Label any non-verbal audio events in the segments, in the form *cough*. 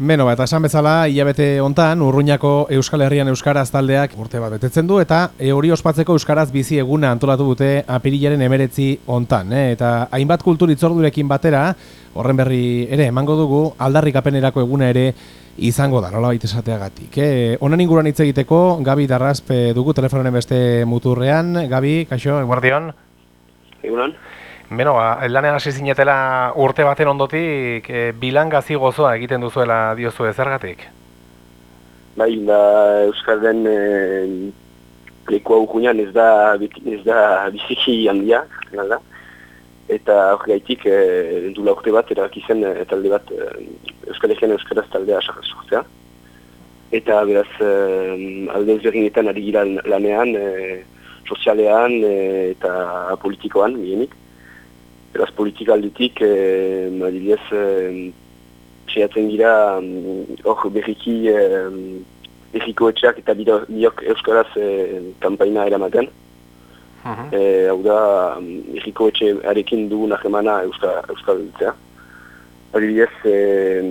Beno, eta esan bezala, hilabete hontan Urruñako Euskal Herrian Euskaraz taldeak urte bat betetzen du, eta e, hori ospatzeko Euskaraz bizi eguna antolatu dute apirilaren emeretzi hontan. Eh? Eta hainbat kultur itzordurekin batera, horren berri ere, emango dugu, aldarrik apenerako eguna ere izango da, nola baita esateagatik. Eh? Onan inguruan hitz egiteko, Gabi Darrazpe dugu telefonen beste muturrean. Gabi, kaixo, eguardion? Egunan. Beno, ba, lanean hasi zinetela urte baten ondotik e, bilangazi gozoa egiten duzuela diozu ezergatik? Bai, da Euskal e, leku hau ez da, ez da biziki handia, da. eta hori gaitik e, dula urte bat erakizen e, talde bat e, Euskal Egean Euskaraz taldea sortzea. Eta beraz e, alde ezberdinetan ari gira lanean, e, sozialean e, eta politikoan, bienik. Beraz politika aldetik, eh, adibidez, eh, sehatzen gira, mm, hor eh, berriki eh, berriko etxeak eta biok euskaraz eh, kampaina eramaten. Uh -huh. eh, hau da, mm, berriko etxearekin dugu nahemana euskal, euskal dutzea. Adibidez, eh,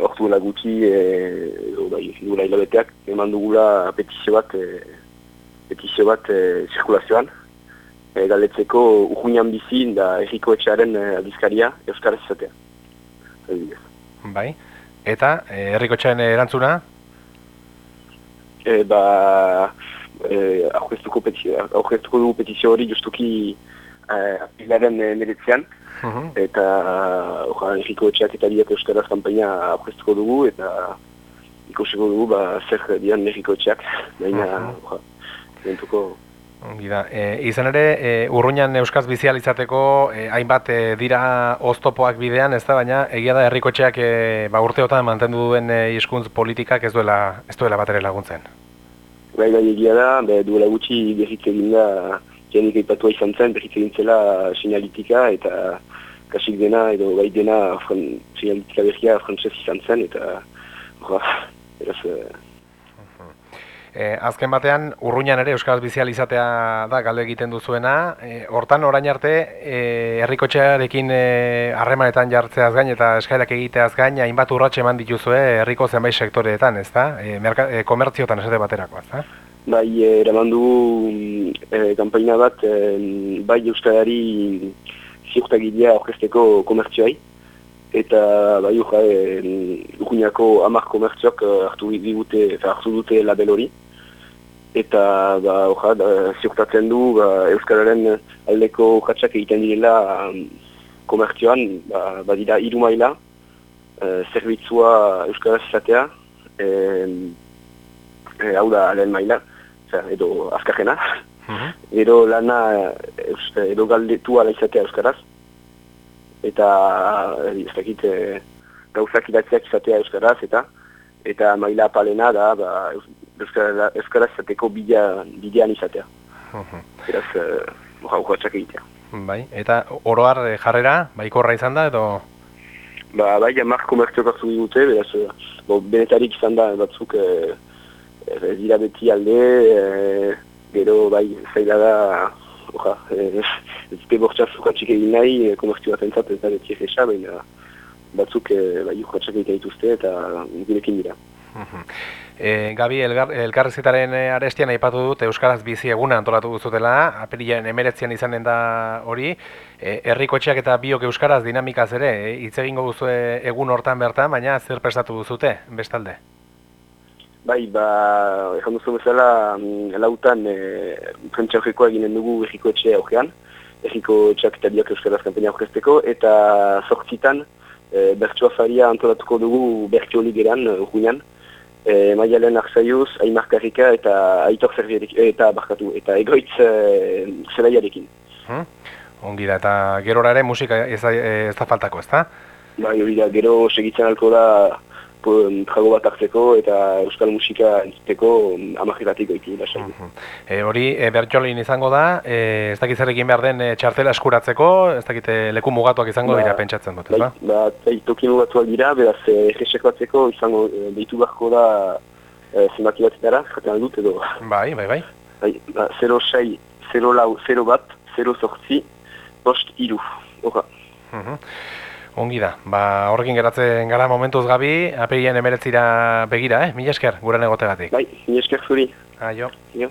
hor duela guti, eh, bai, duela hilabeteak, eman dugula petizio bat, eh, petizio bat eh, zirkulazioan e, galetzeko urruinan bizi da erriko etxearen e, aldizkaria Euskaraz izatea. Bai, eta e, erriko etxearen erantzuna? E, ba, e, aurkeztuko dugu petizio hori justuki e, apilaren meretzean, uh -huh. eta orra, erriko etxeak eta biak Euskaraz kampaina aurkeztuko dugu, eta ikusiko dugu ba, zer dian erriko etxeak, baina, uh -huh. Gida, e, izan ere, e, urruñan euskaz bizializateko e, hainbat e, dira oztopoak bidean, ez da, baina egia da herrikotxeak e, ba, urteotan mantendu duen e, hizkuntz politikak ez duela, ez duela bat ere laguntzen. Bai, bai, egia da, be, duela gutxi berritze egin da, jenik eipatua izan zen, berritze egin zela sinalitika eta kasik dena edo bai dena sinalitika berria frantzez izan zen, eta beraz, E, azken batean, urruñan ere Euskaraz bizializatea da galde egiten duzuena. E, hortan orain arte, e, herrikotxearekin harremanetan jartzeaz gain eta eskairak egiteaz gain, hainbat urratxe eman dituzue herriko zenbait sektoreetan, ez da? E, e, komertziotan esate baterako, ez da? Bai, eraman du e, kampaina bat, e, bai Euskarari ziurtagilea orkesteko komertzioai, eta bai uja, e, urruñako amak komertziok hartu, hartu dute label hori eta ba, oja, da, ziurtatzen du ba, Euskararen aldeko urratxak egiten direla um, komertzioan, ba, badira iru maila, e, zerbitzua Euskaraz izatea, e, e, hau da lehen maila, zer, edo azkarrena, mhm. edo lana edo galdetu ala izatea Euskaraz, eta ez dakit e, gauzak idatziak izatea Euskaraz, eta eta maila palena da ba, euskara zateko bidean izatea. Eraz, uh, urratxak egitea. Bai, eta oroar eh, jarrera, baikorra izan da edo? Ba, bai, amak komertziok hartu dute, beraz, eh, bo, benetarik izan da batzuk e, e, dira beti alde, e, gero bai, zaila da, oha, *laughs* ez dute bortxaz urratxik egin nahi, komertzio bat entzat ez da beti egesa, baina batzuk e, bai, urratxak egiten dituzte eta gurekin dira. E, Gabi, elgar, elkarrezetaren eh, arestian aipatu dut Euskaraz bizi eguna antolatu duzutela, apirilean emeretzian izanen da hori, e, herrikotxeak eta biok Euskaraz dinamikaz ere, hitz egingo duzu egun hortan bertan, baina zer prestatu duzute, bestalde? Bai, ba, ezan duzu bezala, mm, lautan, e, prentsa horrekoa eginen dugu errikotxe augean, errikotxeak eta biok Euskaraz kampenia aurkezteko, eta zortzitan, e, bertsoa faria antolatuko dugu bertso ligeran, urgunean, e, Maialen Arzaiuz, Aimar Karrika eta Aitor Zerbiarekin, eta barkatu, eta egoitz e, zelaiarekin. Hmm? Ongi da, eta gerora ere musika ez ez da faltako, ez da? Bai, hori da, gero segitzen alko da trago bat hartzeko eta euskal musika entzuteko amajetatik goiti da mhm. e, Hori, e, bertxolin izango da, e, ez dakit zer egin behar den e, txartela eskuratzeko, ez dakit e, leku mugatuak izango ba, dira pentsatzen dut, ez ba? Ba, bai, toki mugatuak dira, beraz, egesek batzeko izango behitu beharko da e, zenbaki bat jaten dut edo. Bai, bai, bai. Bai, ba, 0 6, 0 lau, 0 bat, 0 sortzi, post iru, horra. Uh Ongi da, ba, horrekin geratzen gara momentuz gabi, apirian emeretzira begira, eh? Mila esker, guren egotegatik. Bai, mi esker zuri. Aio. Jo.